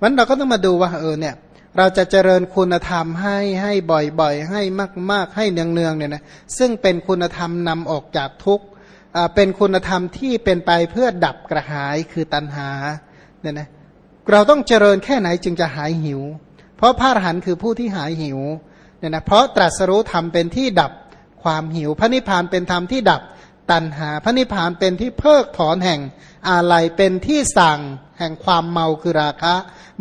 มันเราก็ต้องมาดูว่าเออเนี่ย เราจะเจริญคุณธรรมให้ให้บ่อยๆ ให้มากๆ ให้เนืองๆเนี่ยนะซึ่งเป็นคุณธรรมนำออกจากทุกข์เป็นคุณธรรมที่เป็นไปเพื่อดับกระหายคือตัณหาเนี่ยนะเราต้องเจริญแค่ไหนจึงจะหายหิว เพราะพระอรหันต์คือผู้ที่หายหิวเนี่ยนะเพราะตรัสรู้ธรรมเป็นที่ดับความหิว พระนิพพานเป็นธรรมที่ดับ ตัณหา พระนิพพานเป็นที่เพิกถอนแห่งอะไรเป็นที่สั่งแห่งความเมาคือราคะ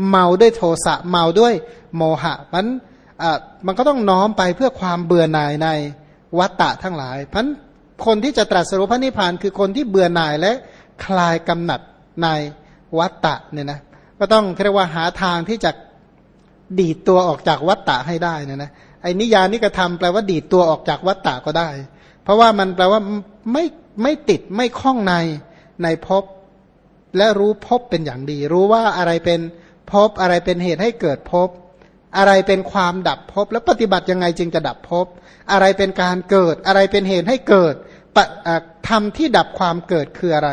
เมาด้วยโทสะเมาด้วยโมหะมันมันก็ต้องน้อมไปเพื่อความเบื่อหน่ายในวัตตะทั้งหลายพันคนที่จะตรัสรู้พระนิพพานคือคนที่เบื่อหน่ายและคลายกำหนัดในวัตตะเนี่ยนะก็ต้องเรียกว่าหาทางที่จะดีดตัวออกจากวัตตะให้ได้นี่ยนะไอ้นิยานิกระทำแปลว่าดีดตัวออกจากวัตตะก็ได้ เพราะว่ามันแปลว่า ไม่ไม่ติดไม่คล้องในในภพและรู้ภพเป็นอย่างดี รู้ว่าอะไรเป็นภพอะไรเป็นเหตุให้เกิดภพอะไรเป็นความดับภพแล้วปฏิบัติยังไงจึงจะดับภพอะไรเป็นการเกิดอะไรเป็นเหตุให้เกิดทำที่ดับความเกิดคืออะไร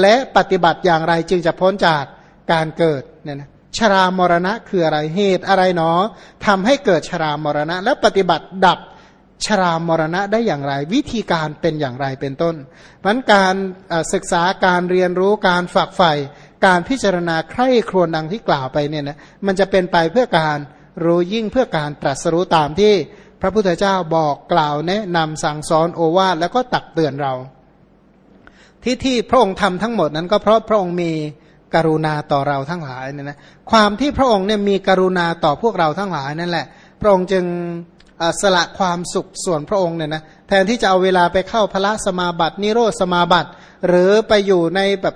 และปฏิบัติอย่างไรจึงจะพ้นจากการเกิดเนี่ยนะชรามรณะคืออะไรเหตุอะไรเนาะทำให้เกิดชรามรณะ แล้วปฏิบัติดับ ชรามรณะได้อย่างไร วิธีการเป็นอย่างไรเป็นต้นมันการศึกษาการเรียนรู้การฝักใฝ่การพิจารณาใคร่ครวญดังที่กล่าวไปเนี่ยนะมันจะเป็นไปเพื่อการรู้ยิ่งเพื่อการตรัสรู้ตามที่พระพุทธเจ้าบอกกล่าวแนะนำสั่งสอนโอวาทแล้วก็ตักเตือนเรา ที่ที่พระองค์ทำทั้งหมดนั้นก็เพราะพระองค์มีกรุณาต่อเราทั้งหลายเนี่ยนะความที่พระองค์เนี่ยมีกรุณาต่อพวกเราทั้งหลายนั่นแหละ พระองค์จึง สละความสุขส่วนพระองค์เนี่ยนะแทนที่จะเอาเวลาไปเข้าพระสมาบัตินิโรธสมาบัติ หรือไปอยู่ในแบบ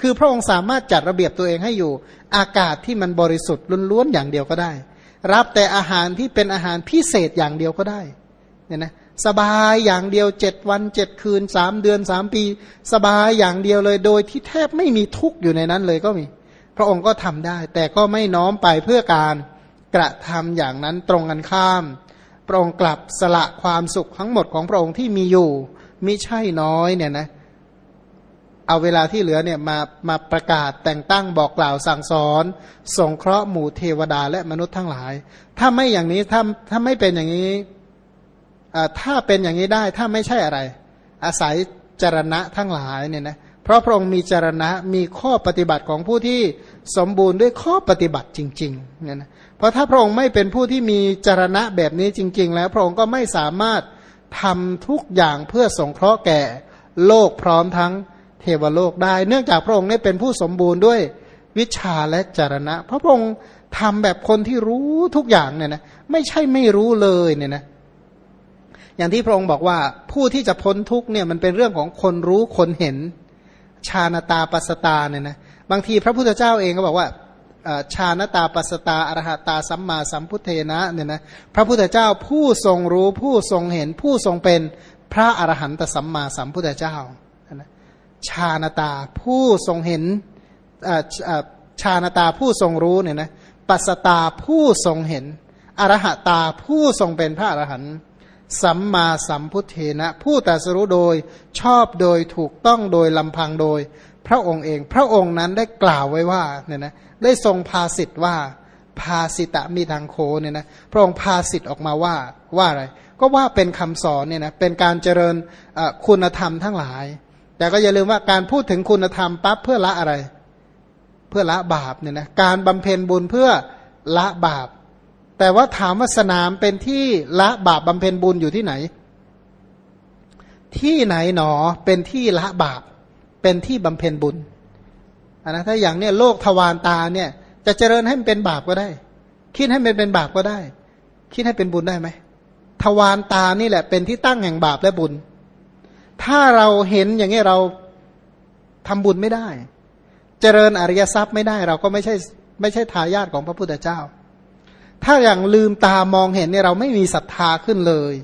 คือพระองค์สามารถจัดระเบียบตัวเองให้อยู่ อากาศที่มันบริสุทธิ์ล้วนๆอย่างเดียวก็ได้ รับแต่อาหารที่เป็นอาหารพิเศษอย่างเดียวก็ได้เนี่ยนะสบายอย่างเดียวเจ็ดวันเจ็ดคืนสามเดือนสามปี สบายอย่างเดียวเลยโดยที่แทบไม่มีทุกข์อยู่ในนั้นเลยก็มี พระองค์ก็ทำได้ แต่ก็ไม่น้อมไปเพื่อการกระทำอย่างนั้นตรงกันข้าม ระองค์กลับสละความสุขทั้งหมดของพระองค์ที่มีอยู่มิใช่น้อยเนี่ยนะเอาเวลาที่เหลือเนี่ยมามาประกาศแต่งตั้งบอกกล่าวสั่งสอน สงเคราะห์หมู่เทวดาและมนุษย์ทั้งหลาย ถ้าไม่อย่างนี้ถ้าถ้าไม่เป็นอย่างนี้ถ้าเป็นอย่างนี้ได้ถ้าไม่ใช่อะไร อาศัยจรณะทั้งหลายเนี่ยนะเพราะพระองค์มีจรณะมีข้อปฏิบัติของผู้ที่สมบูรณ์ด้วยข้อปฏิบัติจริงๆเนี่ยนะ เพราะถ้าพระองค์ไม่เป็นผู้ที่มีจรณะแบบนี้จริง ๆ แล้วพระองค์ก็ไม่สามารถทำทุกอย่างเพื่อสงเคราะห์แก่โลกพร้อมทั้งเทวโลกได้ เนื่องจากพระองค์ได้เป็นผู้สมบูรณ์ด้วยวิชาและจรณะ พระพระองค์ทำแบบคนที่รู้ทุกอย่างเนี่ยนะไม่ใช่ไม่รู้เลยเนี่ยนะอย่างที่พระองค์บอกว่าผู้ที่จะพ้นทุกเนี่ยมันเป็นเรื่องของคนรู้คนเห็นชาณตาปัสตาเนี่ยนะบางทีพระพุทธเจ้าเองก็บอกว่า ชาณตาปัสตาอรหัตาสัมมาสัมพุทเทนะเนี่ยนะพระพุทธเจ้าผู้ทรงรู้ผู้ทรงเห็นผู้ทรงเป็นพระอรหันตสัมมาสัมพุทธเจ้าชาณตาผู้ทรงเห็นชาณตาผู้ทรงรู้เนี่ยนะปัสตาผู้ทรงเห็นอรหัตาผู้ทรงเป็นพระอรหันต์สัมมาสัมพุทเทนะ ผู้ตรัสรู้โดยชอบโดยถูกต้องโดยลำพังโดย พระองค์เอง พระองค์นั้นได้กล่าวไว้ว่าเนี่ยนะได้ทรงพาสิทธ์ว่าพาสิตะมีทางโคเนี่ยนะพระองค์พาสิทธ์ออกมาว่าว่าอะไร ก็ว่าเป็นคำสอนเนี่ยนะเป็นการเจริญคุณธรรมทั้งหลาย แต่ก็อย่าลืมว่าการพูดถึงคุณธรรมปั๊บเพื่อละอะไร เพื่อละบาปเนี่ยนะการบำเพ็ญบุญเพื่อละบาป แต่ว่าถามว่าสนามเป็นที่ละบาปบำเพ็ญบุญอยู่ที่ไหน ที่ไหนหนอเป็นที่ละบาป เป็นที่บำเพ็ญบุญนะถ้าอย่างเนี้ยโลกทวารตาเนี่ย จะเจริญให้มันเป็นบาปก็ได้ คิดให้มันเป็นบาปก็ได้ คิดให้เป็นบุญได้ไหมทวารตานี่แหละ เป็นที่ตั้งแห่งบาปและบุญ ถ้าเราเห็นอย่างนี้เราทำบุญไม่ได้ เจริญอริยทรัพย์ไม่ได้ เราก็ไม่ใช่ไม่ใช่ทายาทของพระพุทธเจ้า ถ้าอย่างลืมตามองเห็นเนี่ยเราไม่มีศรัทธาขึ้นเลย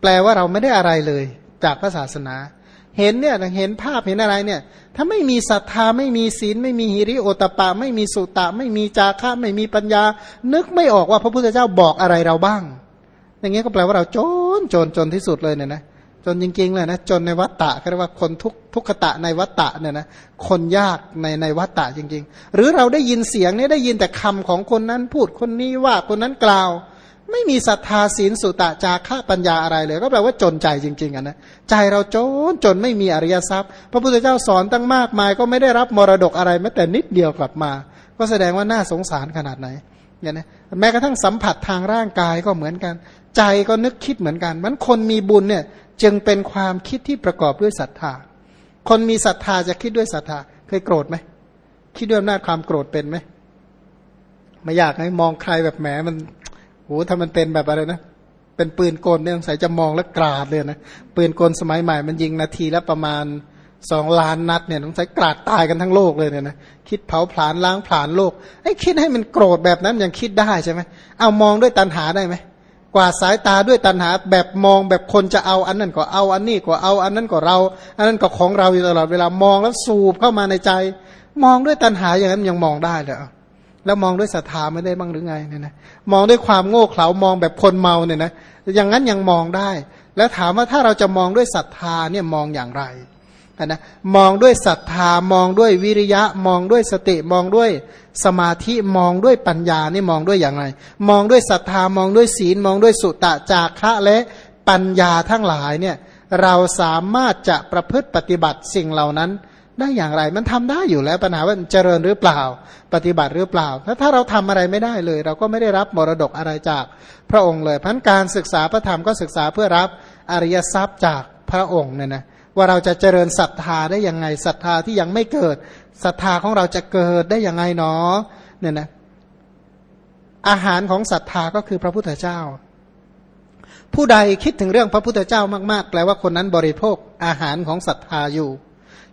แปลว่าเราไม่ได้อะไรเลย จากพระศาสนา เห็นเนี่ยเห็นภาพเห็นอะไรเนี่ย ถ้าไม่มีศรัทธาไม่มีศีลไม่มีหิริโอตปะ ไม่มีสุตะ ไม่มีจาระไม่มีปัญญา นึกไม่ออกว่าพระพุทธเจ้าบอกอะไรเราบ้าง อย่างเงี้ยก็แปลว่าเราจนจนจนที่สุดเลยเนี่ยนะจนจริงๆเลยนะจนในวัตตะเรียกว่าคนทุกทุกขตะในวัตตะเนี่ยนะคนยากในในวัตตะจริง ๆ หรือเราได้ยินเสียงเนี่ยได้ยินแต่คำของคนนั้นพูดคนนี้ว่าคนนั้นกล่าว ไม่มีศรัทธาศีลสุตะจาค่าปัญญาอะไรเลย ก็แปลว่าจนใจจริงๆอะนะใจเราจนจนไม่มีอริยทรัพย์ พระพุทธเจ้าสอนตั้งมากมาย ก็ไม่ได้รับมรดกอะไรแม้แต่นิดเดียวกลับมา ก็แสดงว่าน่าสงสารขนาดไหนเนี่ยนะแม้กระทั่งสัมผัสทางร่างกายก็เหมือนกัน ใจก็นึกคิดเหมือนกัน มันคนมีบุญเนี่ยจึงเป็นความคิดที่ประกอบด้วยศรัทธา คนมีศรัทธาจะคิดด้วยศรัทธาเคยโกรธไหมคิดด้วยอำนาจความโกรธเป็นไหมไม่อยากให้มองใครแบบแหมมัน โหถ้ามันเป็นแบบอะไรนะ เป็นปืนกลเนี่ยสงสัยจะมองแล้วกราดเลยนะปืนกลสมัยใหม่มันยิงนาทีละประมาณสองล้านนัดเนี่ยสงสัยกราดตายกันทั้งโลกเลยเนี่ยนะคิดเผาผลาญล้างผลาญโลกไอ้คิดให้มันโกรธแบบนั้นยังคิดได้ใช่ไหมเอามองด้วยตัณหาได้ไหมกว่าสายตาด้วยตัณหาแบบมองแบบคนจะเอาอันนั้นก็เอาอันนี้ก็เอาอันนั้นก็เรา อันนั้นก็ของเราอยู่ตลอดเวลามองแล้วสูบเข้ามาในใจ มองด้วยตัณหาอย่างนั้นยังมองได้เลย แล้วมองด้วยศรัทธาไม่ได้บ้างหรือไงเนี่ยนะมองด้วยความโง่เขลามองแบบคนเมาเนี่ยนะอย่างนั้นยังมองได้ แล้วถามว่าถ้าเราจะมองด้วยศรัทธาเนี่ยมองอย่างไรนะมองด้วยศรัทธามองด้วยวิริยะ มองด้วยสติมองด้วยสมาธิมองด้วยปัญญานี่มองด้วยอย่างไร มองด้วยศรัทธามองด้วยศีลมองด้วยสุตะจาคะและปัญญาทั้งหลายเนี่ยเราสามารถจะประพฤติปฏิบัติสิ่งเหล่านั้น ได้อย่างไร มันทำได้อยู่แล้วปัญหาว่าเจริญหรือเปล่า ปฏิบัติหรือเปล่า ถ้าถ้าเราทำอะไรไม่ได้เลย เราก็ไม่ได้รับมรดกอะไรจากพระองค์เลยพันการศึกษาพระธรรมก็ศึกษาเพื่อรับอริยทรัพย์จากพระองค์เนี่ยนะว่าเราจะเจริญศรัทธาได้ยังไงศรัทธาที่ยังไม่เกิดศรัทธาของเราจะเกิดได้ยังไงเนาะเนี่ยนะอาหารของศรัทธาก็คือพระพุทธเจ้า ผู้ใดคิดถึงเรื่องพระพุทธเจ้ามาก ๆ แปลว่าคนนั้นบริโภคอาหารของศรัทธาอยู่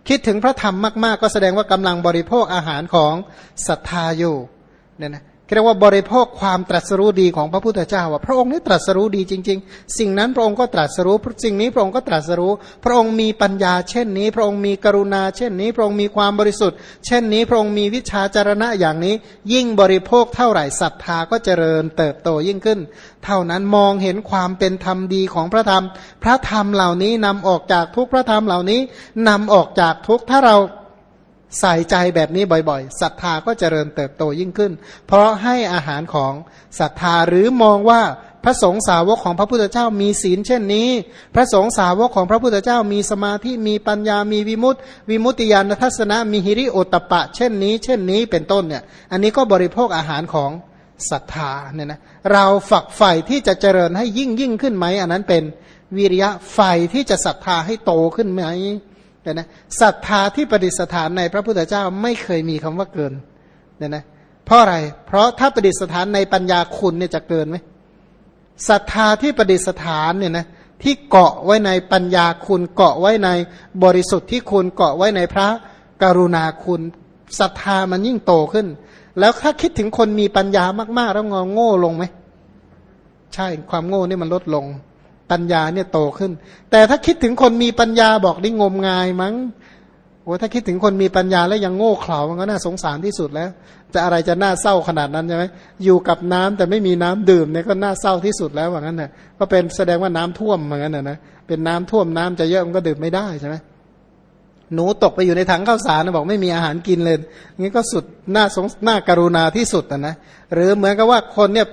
คิดถึงพระธรรมมาก ๆ ก็แสดงว่ากำลังบริโภคอาหารของศรัทธาอยู่เนี่ยนะ เรียกว่าบริโภคความตรัสรู้ดีของพระพุทธเจ้าว่าพระองค์นี้ตรัสรู้ดีจริง ๆ สิ่งนั้นพระองค์ก็ตรัสรู้สิ่งนี้พระองค์ก็ตรัสรู้ พระองค์มีปัญญาเช่นนี้ พระองค์มีกรุณา เช่นนี้ พระองค์มีความบริสุทธิ์ เช่นนี้พระองค์มีวิชาจารณะอย่างนี้ ยิ่งบริโภคเท่าไหร่ศรัทธาก็เจริญเติบโตยิ่งขึ้น เท่านั้นมองเห็นความเป็นธรรมดีของพระธรรม พระธรรมเหล่านี้นำออกจากทุกพระธรรมเหล่านี้นำออกจากทุกถ้าเรา ใส่ใจแบบนี้บ่อยๆศรัทธาก็เจริญเติบโตยิ่งขึ้น เพราะให้อาหารของศรัทธาหรือมองว่าพระสงฆ์สาวกของพระพุทธเจ้ามีศีลเช่นนี้ พระสงฆ์สาวกของพระพุทธเจ้ามีสมาธิมีปัญญามีวิมุตติ วิมุตติญาณทัศนะมีหิริโอตปะ เช่นนี้ เช่นนี้เป็นต้นเนี่ย อันนี้ก็บริโภคอาหารของศรัทธาเนี่ยนะเราฝักใฝ่ที่จะเจริญให้ยิ่งยิ่งขึ้นไหม อันนั้นเป็นวิริยะใฝ่ที่จะศรัทธาให้โตขึ้นไหม เนี่ยนะศรัทธาที่ประดิษฐานในพระพุทธเจ้าไม่เคยมีคำว่าเกินเนี่ยนะเพราะอะไร เพราะถ้าประดิษฐานในปัญญาคุณเนี่ยจะเกินไหมศรัทธาที่ประดิษฐานเนี่ยนะที่เกาะไว้ในปัญญาคุณเกาะไว้ในบริสุทธิ์ที่คุณเกาะไว้ในพระกรุณาคุณศรัทธามันยิ่งโตขึ้น แล้วถ้าคิดถึงคนมีปัญญามาก ๆ แล้วงอโง่ลงไหม ใช่ความโง่นี่มันลดลง ปัญญาเนี่ยโตขึ้น แต่ถ้าคิดถึงคนมีปัญญาบอกนี่งมงายมั้งโอ้ถ้าคิดถึงคนมีปัญญาแล้วยังโง่เขลามันก็น่าสงสารที่สุดแล้ว จะอะไรจะน่าเศร้าขนาดนั้นใช่ไหมอยู่กับน้ำแต่ไม่มีน้ำดื่มเนี่ยก็น่าเศร้าที่สุดแล้วว่างั้นน่ะก็เป็นแสดงว่าน้ำท่วมเหมือนกันนะนะเป็นน้ำท่วมน้ำจะเยอะมันก็ดื่มไม่ได้ใช่ไหมหนูตกไปอยู่ในถังข้าวสารนะบอกไม่มีอาหารกินเลยงี้ก็สุดน่าสงน่าการุณาที่สุดนะนะหรือเหมือนกับว่าคนเนี่ย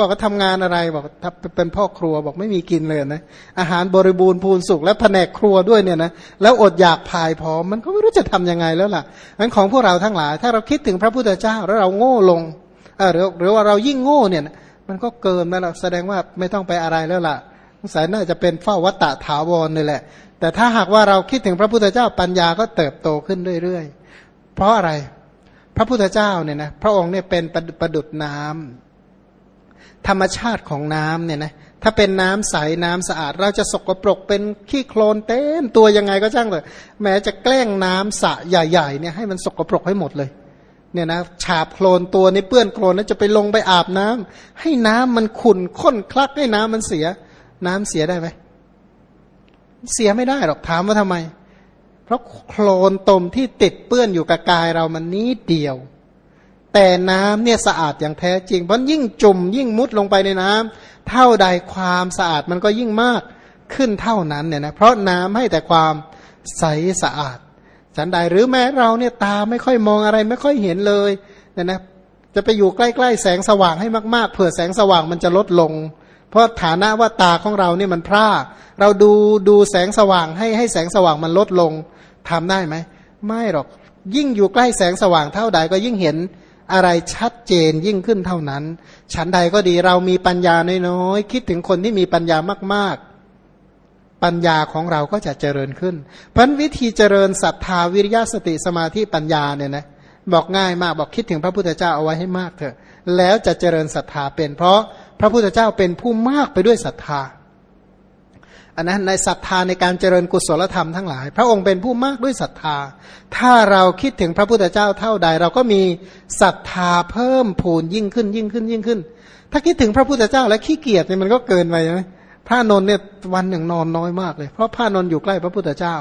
บอกว่าทำงานอะไรบอกถ้าเป็นพ่อครัวบอกไม่มีกินเลยนะอาหารบริบูรณ์พูนสุกและแผนกครัวด้วยเนี่ยนะแล้วอดอยากพายพอมันก็ไม่รู้จะทํำยังไงแล้วล่ะงั้นของพวกเราทั้งหลาย ถ้าเราคิดถึงพระพุทธเจ้าแล้วเราโง่ลงเออหรือหรือว่าเรายิ่งโง่เนี่ยมันก็เกินแล้วล่ะแสดงว่าไม่ต้องไปอะไรแล้วล่ะสงสัยน่าจะเป็นเฝ้าวัตตะถาวรนี่แหละ แต่ถ้าหากว่าเราคิดถึงพระพุทธเจ้าปัญญาก็เติบโตขึ้นเรื่อยๆ เพราะอะไร พระพุทธเจ้าเนี่ยนะพระองค์เนี่ยเป็นประดุดน้ำ ธรรมชาติของน้ำเนี่ยนะถ้าเป็นน้ำใสน้ำสะอาด เราจะสกปรกเป็นขี้โคลนเต็มตัวยังไงก็ช่างเลยแม้จะแกล้งน้ำสะใหญ่ๆเนี่ยให้มันสกปรกให้หมดเลยเนี่ยนะฉาบโคลนตัวในเปื้อนโคลนแล้วจะไปลงไปอาบน้ำให้น้ำมันขุ่นข้นคลักให้น้ำมันเสีย น้ำเสียได้ไหมเสียไม่ได้หรอกถามว่าทำไม เพราะโคลนตมที่ติดเปื้อนอยู่กับกายเรามันนี้เดียว แต่น้ำเนี่ยสะอาดอย่างแท้จริง เพราะยิ่งจุ่มยิ่งมุดลงไปในน้ำเท่าใดความสะอาดมันก็ยิ่งมากขึ้นเท่านั้นเนี่ยนะเพราะน้ำให้แต่ความใสสะอาดฉันใดหรือแม้เราเนี่ยตาไม่ค่อยมองอะไรไม่ค่อยเห็นเลยเนี่ยนะจะไปอยู่ใกล้ๆแสงสว่างให้มากๆเผื่อแสงสว่างมันจะลดลง เพราะฐานะว่าตาของเราเนี่ยมันพร่า เราดูดูแสงสว่างให้ให้แสงสว่างมันลดลงทำได้ไหมไม่หรอกยิ่งอยู่ใกล้แสงสว่างเท่าใดก็ยิ่งเห็น อะไรชัดเจนยิ่งขึ้นเท่านั้น ฉันใดก็ดีเรามีปัญญาน้อยๆ คิดถึงคนที่มีปัญญามากๆ ปัญญาของเราก็จะเจริญขึ้น เพราะวิธีเจริญศรัทธาวิริยะสติสมาธิปัญญาเนี่ยนะบอกง่ายมากบอกคิดถึงพระพุทธเจ้าเอาไว้ให้มากเถอะ แล้วจะเจริญศรัทธาเป็น เพราะพระพุทธเจ้าเป็นผู้มากไปด้วยศรัทธา อันนั้นในศรัทธาในการเจริญกุศลธรรมทั้งหลาย พระองค์เป็นผู้มากด้วยศรัทธา ถ้าเราคิดถึงพระพุทธเจ้าเท่าใด เราก็มีศรัทธาเพิ่มพูนยิ่งขึ้นยิ่งขึ้นยิ่งขึ้น ถ้าคิดถึงพระพุทธเจ้าแล้วขี้เกียจเนี่ยมันก็เกินไปใช่ไหมพระนนท์เนี่ยวันหนึ่งนอนน้อยมากเลย เพราะพระนนอยู่ใกล้พระพุทธเจ้า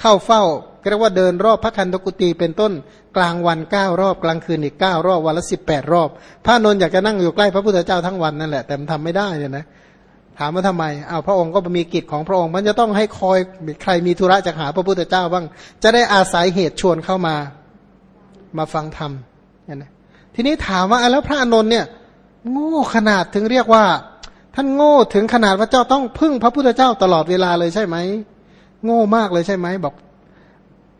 เข้าเฝ้าเรียกว่าเดินรอบพระคันธกุตีเป็นต้นกลางวันเก้ารอบกลางคืนอีกเก้ารอบวันละสิบแปดรอบ พระนนอยากจะนั่งอยู่ใกล้พระพุทธเจ้าทั้งวันนั่นแหละแต่มันทำไม่ได้เนี่ยนะ ถามว่าทำไมอ้าวพระองค์ก็มีกิจของพระองค์ มันจะต้องให้คอยใครมีธุระจะหาพระพุทธเจ้าบ้าง จะได้อาศัยเหตุชวนเข้ามามาฟังธรรมเนี่ยนะทีนี้ถามว่าแล้วพระอนนท์เนี่ย โง่ขนาดถึงเรียกว่า ท่านโง่ถึงขนาดว่าเจ้าต้องพึ่งพระพุทธเจ้าตลอดเวลาเลยใช่ไหมโง่มากเลยใช่ไหมบอก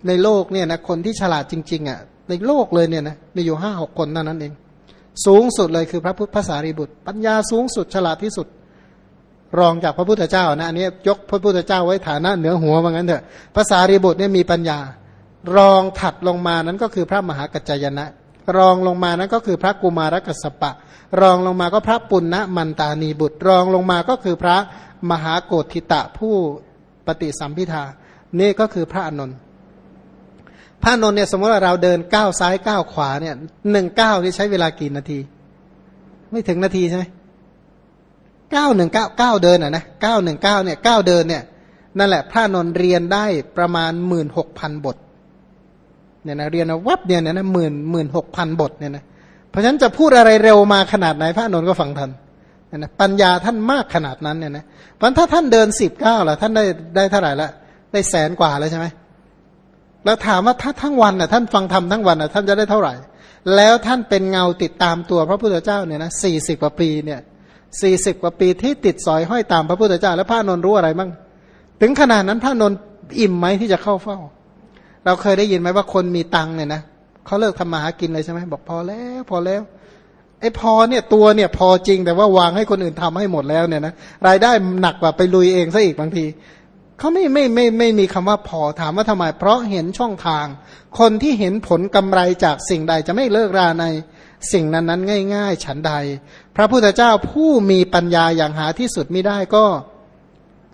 ในโลกเนี่ยนะคนที่ฉลาดจริง ๆอะ ในโลกเลยเนี่ยนะมีอยู่ห้าหกคนเท่านั้นเอง สูงสุดเลยคือพระพุทธภาษารีบุตร ปัญญาสูงสุดฉลาดที่สุด รองจากพระพุทธเจ้านะอันนี้ยกพระพุทธเจ้าไว้ฐานะเหนือหัวว่างั้นเถอะภาษารีบุตรเนี่ยมีปัญญา รองถัดลงมานั้นก็คือพระมหากัจจยนะ รองลงมานั้นก็คือพระกุมารกัสปะ รองลงมาก็พระปุณณมันตานีบุตร รองลงมาก็คือพระมหาโกธิตะผู้ปฏิสัมพิทานี่ก็คือพระอนนท์พระอนนท์เนี่ยสมมติว่าเราเดินก้าวซ้ายก้าวขวาเนี่ยหนึ่งก้าวนี่ใช้เวลากี่นาที ไม่ถึงนาทีใช่ไหม เก้าหนึ่งเก้าเก้าเดินอะนะเก้าหนึ่งเก้าเนี่ยเก้าเดินเนี่ยนั่นแหละพระนนเรียนได้ประมาณหมื่นหกพันบทเนี่ยนะเรียนวับเนี่ยนะหมื่นหมื่นหกพันบทเนี่ยนะเพราะฉะนั้นจะพูดอะไรเร็วมาขนาดไหนพระนนก็ฟังทันเนี่ยนะปัญญาท่านมากขนาดนั้นเนี่ยนะเพราะถ้าท่านเดินสิบเก้าล่ะท่านได้ได้เท่าไหร่ละได้แสนกว่าแล้วใช่ไหมแล้วถามว่าถ้าทั้งวันน่ะท่านฟังธรรมทั้งวันน่ะท่านจะได้เท่าไหร่ แล้วท่านเป็นเงาติดตามตัวพระพุทธเจ้าเนี่ยนะสี่สิบกว่าปีเนี่ย สี่สิบกว่าปีที่ติดสอยห้อยตามพระพุทธเจ้าแล้วพระนนรู้อะไรบ้างถึงขนาดนั้นพระนนอิ่มไหมที่จะเข้าเฝ้า เราเคยได้ยินไหมว่าคนมีตังเนี่ยนะเขาเลิกทำมาหากินเลยใช่ไหมบอกพอแล้วพอแล้วไอ้พอเนี่ยตัวเนี่ยพอจริงแต่ว่าวางให้คนอื่นทำให้หมดแล้วเนี่ยนะรายได้หนักกว่าไปลุยเองซะอีกบางทีเขาไม่ไม่ไม่ไม่มีคำว่าพอถามว่าทำไม เพราะเห็นช่องทาง คนที่เห็นผลกำไรจากสิ่งใดจะไม่เลิกราใน สิ่งนั้นนั้นง่าย ๆ ฉันใด พระพุทธเจ้าผู้มีปัญญาอย่างหาที่สุดไม่ได้ก็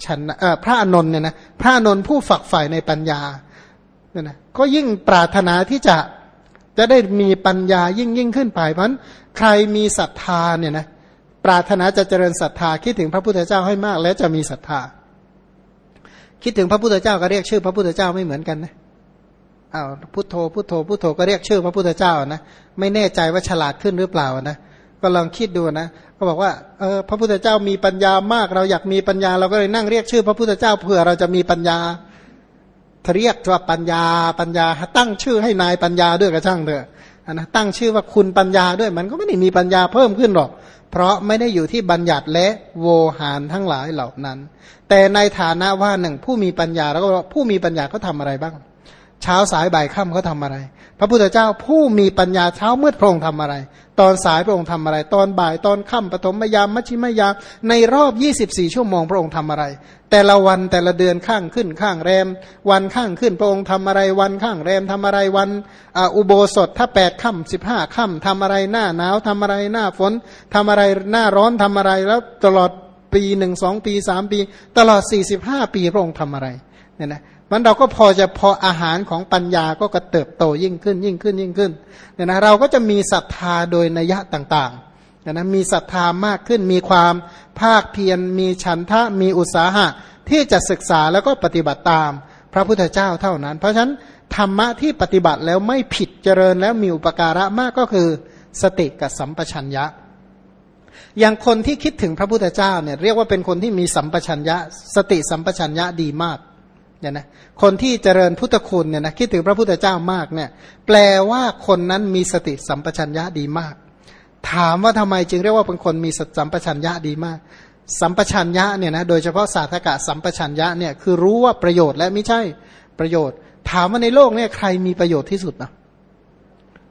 ฉันพระอนนท์เนี่ยนะพระอนนท์ผู้ฝักใฝ่ในปัญญาเนี่ยนะก็ยิ่งปรารถนาที่จะจะได้มีปัญญายิ่งยิ่งขึ้นไปเพราะใครมีศรัทธาเนี่ยนะปรารถนาจะเจริญศรัทธาคิดถึงพระพุทธเจ้าให้มาก แล้วจะมีศรัทธา คิดถึงพระพุทธเจ้าก็เรียกชื่อพระพุทธเจ้าไม่เหมือนกันนะ อ้าวพุทโธพุทโธพุทโธก็เรียกชื่อพระพุทธเจ้านะไม่แน่ใจว่าฉลาดขึ้นหรือเปล่านะก็ลองคิดดูนะก็บอกว่าเออพระพุทธเจ้ามีปัญญามาก เราอยากมีปัญญา เราก็เลยนั่งเรียกชื่อ พระพุทธเจ้าเผื่อเราจะมีปัญญาเรียกว่าปัญญาปัญญา ตั้งชื่อให้นายปัญญาด้วยกระช่างเถอะนะตั้งชื่อว่าคุณปัญญาด้วยมันก็ไม่ได้มีปัญญาเพิ่มขึ้นหรอก เพราะไม่ได้อยู่ที่บัญญัติและโวหารทั้งหลายเหล่านั้น แต่ในฐานะว่าหนึ่งผู้มีปัญญาแล้วก็ผู้มีปัญญาเขาทาอะไรบ้าง เช้าสายบ่ายค่ำเขาทาอะไร พระพุทธเจ้าผู้มีปัญญาเช้ามืดพระองค์ทำอะไร ตอนสายพระองค์ทำอะไร ตอนบ่ายตอนค่ำปฐมยามมัชชิมยามในรอบ 24 ชั่วโมงพระองค์ทำอะไร แต่ละวันแต่ละเดือนข้างขึ้นข้างแรม วันข้างขึ้นพระองค์ทำอะไร วันข้างแรมทำอะไรวันอุโบสถถ้าแปดค่ำสิบห้าค่ำทำอะไรหน้าหนาวทำอะไรหน้าฝนทำอะไรหน้าร้อนทำอะไรแล้วตลอดปีหนึ่งสองปีสามปี ตลอดสี่สิบห้าปีพระองค์ทำอะไรเนี่ยนะ มันเราก็พอจะพออาหารของปัญญาก็กระเติบโตยิ่งขึ้นยิ่งขึ้นยิ่งขึ้นเนี่ยนะเราก็จะมีศรัทธาโดยนัยต่างๆเนี่ยนะมีศรัทธามากขึ้นมีความภาคเพียรมีฉันทะมีอุตสาหะที่จะศึกษาแล้วก็ปฏิบัติตาม พระพุทธเจ้าเท่านั้น เพราะฉะนั้นธรรมะที่ปฏิบัติแล้วไม่ผิดเจริญแล้วมีอุปการะมากก็คือ สติกับสัมปชัญญะ อย่างคนที่คิดถึงพระพุทธเจ้าเนี่ยเรียกว่าเป็นคนที่มีสัมปชัญญะ สติสัมปชัญญะดีมาก เนี่ยนะคนที่เจริญพุทธคุณเนี่ยนะคิดถึงพระพุทธเจ้ามากเนี่ยแปลว่าคนนั้นมีสติสัมปชัญญะดีมาก ถามว่าทำไมจึงเรียกว่าเป็นคนมีสัมปชัญญะดีมาก สัมปชัญญะเนี่ยนะโดยเฉพาะศาสตกะสัมปชัญญะเนี่ยคือรู้ว่าประโยชน์และไม่ใช่ประโยชน์ ถามว่าในโลกเนี่ยใครมีประโยชน์ที่สุดนะ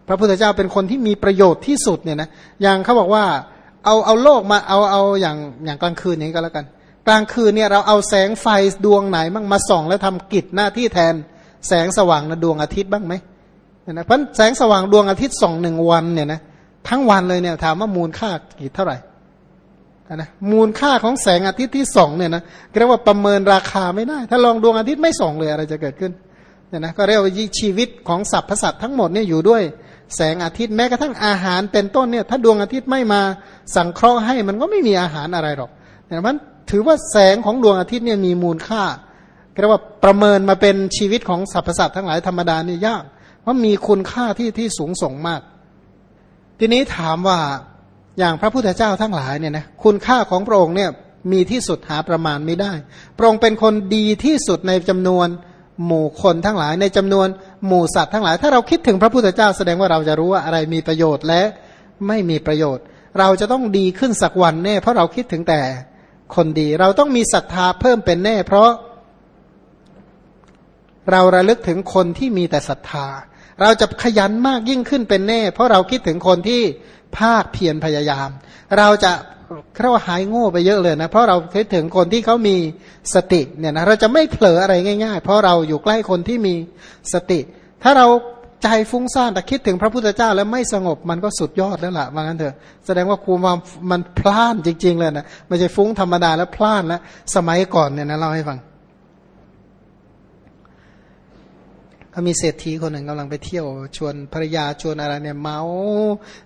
พระพุทธเจ้าเป็นคนที่มีประโยชน์ที่สุดเนี่ยนะอย่างเขาบอกว่าเอาเอาโลกมาเอาเอาอย่างอย่างกลางคืนอย่างนี้ก็แล้วกัน กลางคืนเนี่ยเราเอาแสงไฟดวงไหนบ้างมาส่อง แล้วทำกิจหน้าที่แทนแสงสว่างนะดวงอาทิตย์บ้างไหมนะเพราะแสงสว่างดวงอาทิตย์ส่องหนึ่งวันเนี่ยนะทั้งวันเลยเนี่ยถามว่ามูลค่ากี่เท่าไหร่นะมูลค่าของแสงอาทิตย์ที่ส่องเนี่ยนะเรียกว่าประเมินราคาไม่ได้ ถ้าลองดวงอาทิตย์ไม่ส่องเลยอะไรจะเกิดขึ้นเนี่ยนะก็เรียกว่าชีวิตของสรรพสัตว์ทั้งหมดเนี่ยอยู่ด้วยแสงอาทิตย์แม้กระทั่งอาหารเป็นต้นเนี่ยถ้าดวงอาทิตย์ไม่มาสังเคราะห์ให้มันก็ไม่มีอาหารอะไรหรอก ดังนั้นถือว่าแสงของดวงอาทิตย์เนี่ยมีมูลค่าเรียกว่าประเมินมาเป็นชีวิตของสรรพสัตว์ทั้งหลายธรรมดานี่ยาก เพราะมีคุณค่าที่ที่สูงส่งมาก ทีนี้ถามว่าอย่างพระพุทธเจ้าทั้งหลายเนี่ยนะคุณค่าของพระองค์เนี่ยมีที่สุดหาประมาณไม่ได้ พระองค์เป็นคนดีที่สุดในจำนวนหมู่คนทั้งหลายในจำนวนหมู่สัตว์ทั้งหลาย ถ้าเราคิดถึงพระพุทธเจ้าแสดงว่าเราจะรู้ว่าอะไรมีประโยชน์และไม่มีประโยชน์ เราจะต้องดีขึ้นสักวันแน่เพราะเราคิดถึงแต่ คนดี เราต้องมีศรัทธาเพิ่มเป็นแน่ เพราะ เราระลึกถึงคนที่มีแต่ศรัทธา เราจะขยันมากยิ่งขึ้นเป็นแน่ เพราะเราคิดถึงคนที่ภาคเพียรพยายาม เราจะเราหายโง่ไปเยอะเลยนะ เพราะเราคิดถึงคนที่เขามีสติเนี่ยนะเราจะไม่เผลออะไรง่าย ๆ เพราะเราอยู่ใกล้คนที่มีสติ ถ้าเรา ใจฟุ้งซ่านแต่คิดถึงพระพุทธเจ้าแล้วไม่สงบมันก็สุดยอดแล้วล่ะว่างั้นเถอะ แสดงว่าครูมามันพลาดจริง ๆ เลยนะไม่ใช่ฟุ้งธรรมดาแล้วพลาดแล้วสมัยก่อนเนี่ยนะเล่าให้ฟังเขามีเศรษฐีคนหนึ่งกำลังไปเที่ยวชวนภรรยาชวนอะไรเนี่ยเมา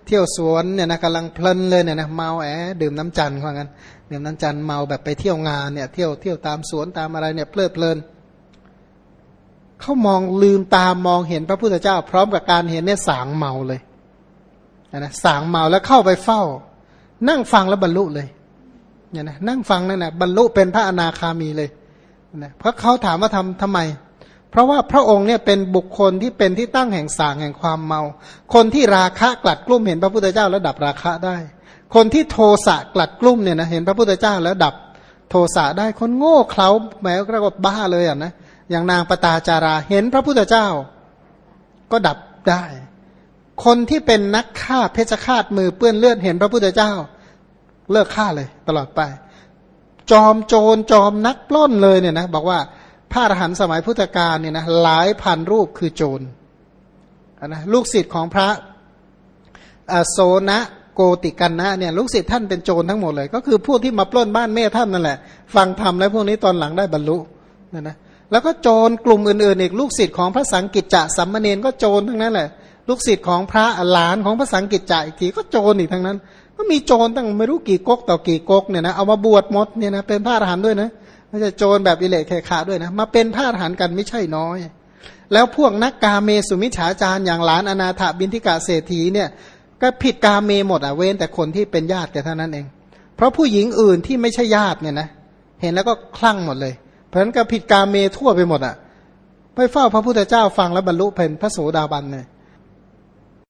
เที่ยวสวนเนี่ยนะกำลังเพลินเลยเนี่ยนะเมาแอบดื่มน้ำจันทร์ว่างั้นดื่มน้ำจันทร์เมาแบบไปเที่ยวงานเนี่ยเที่ยวเที่ยวตามสวนตามอะไรเนี่ยเพลิดเพลินเเขามองลืมตามมองเห็นพระพุทธเจ้า พร้อมกับการเห็นเนี่ยสางเมาเลยนะสางเมาแล้วเข้าไปเฝ้า นั่งฟังแล้วบรรลุเลยเนี่ยนะนั่งฟังนั่นแหละบรรลุเป็นพระอนาคามีเลยนะเพราะเขาถามว่าทำทำไม เพราะว่าพระองค์เนี่ยเป็นบุคคลที่เป็นที่ตั้งแห่งสางแห่งความเมา คนที่ราคะกลัดกลุ้มเห็นพระพุทธเจ้าแล้วดับราคะได้ คนที่โทสะกลัดกลุ้มเนี่ยนะเห็นพระพุทธเจ้าแล้วดับโทสะได้คนโง่เขลาแม้กระกบ้าเลยอะนะ อย่างนางปตาจาราเห็นพระพุทธเจ้า ก็ดับได้ คนที่เป็นนักฆ่าเพชฌฆาตมือเปื้อนเลือดเห็นพระพุทธเจ้า เลิกฆ่าเลย ตลอดไป จอมโจรจอมนักปล้นเลยเนี่ยนะบอกว่าพระอรหันต์สมัยพุทธกาลเนี่ยนะหลายพันรูปคือโจรนะลูกศิษย์ของพระโซนะโกติกันนะเนี่ยลูกศิษย์ท่านเป็นโจรทั้งหมดเลย ก็คือพวกที่มาปล้นบ้านแม่ท่านนั่นแหละ ฟังธรรมแล้วพวกนี้ตอนหลังได้บรรลุนะนะ แล้วก็โจรกลุ่มอื่นๆอีกลูกศิษย์ของพระสังกิจจะสัมมาเนนก็โจรทั้งนั้นแหละ ลูกศิษย์ของพระหลานของพระสังกิจจะอีกทีก็โจรอีกทั้งนั้น ก็มีโจรตั้งไม่รู้กี่ก๊กต่อกี่ก๊กเนี่ยนะเอามาบวชมดเนี่ยนะเป็นพระอรหันต์ด้วยนะไม่ใช่โจรแบบอิเลกขาด้วยนะมาเป็นพาดหันกันไม่ใช่น้อย แล้วพวกนักกาเมสุมิฉาจารอย่างหลานอนาถบินทิกาเศรษฐีเนี่ยก็ผิดกาเมหมดอะเว้นแต่คนที่เป็นญาติแต่เท่านั้นเอง เพราะผู้หญิงอื่นที่ไม่ใช่ญาติเนี่ยนะเห็นแล้วก็คลั่งหมดเลย เพราะฉะนั้นก็ผิดกาเมทั่วไปหมดอะไปเฝ้าพระพุทธเจ้าฟังแล้วบรรลุเป็นพระโสดาบันเลย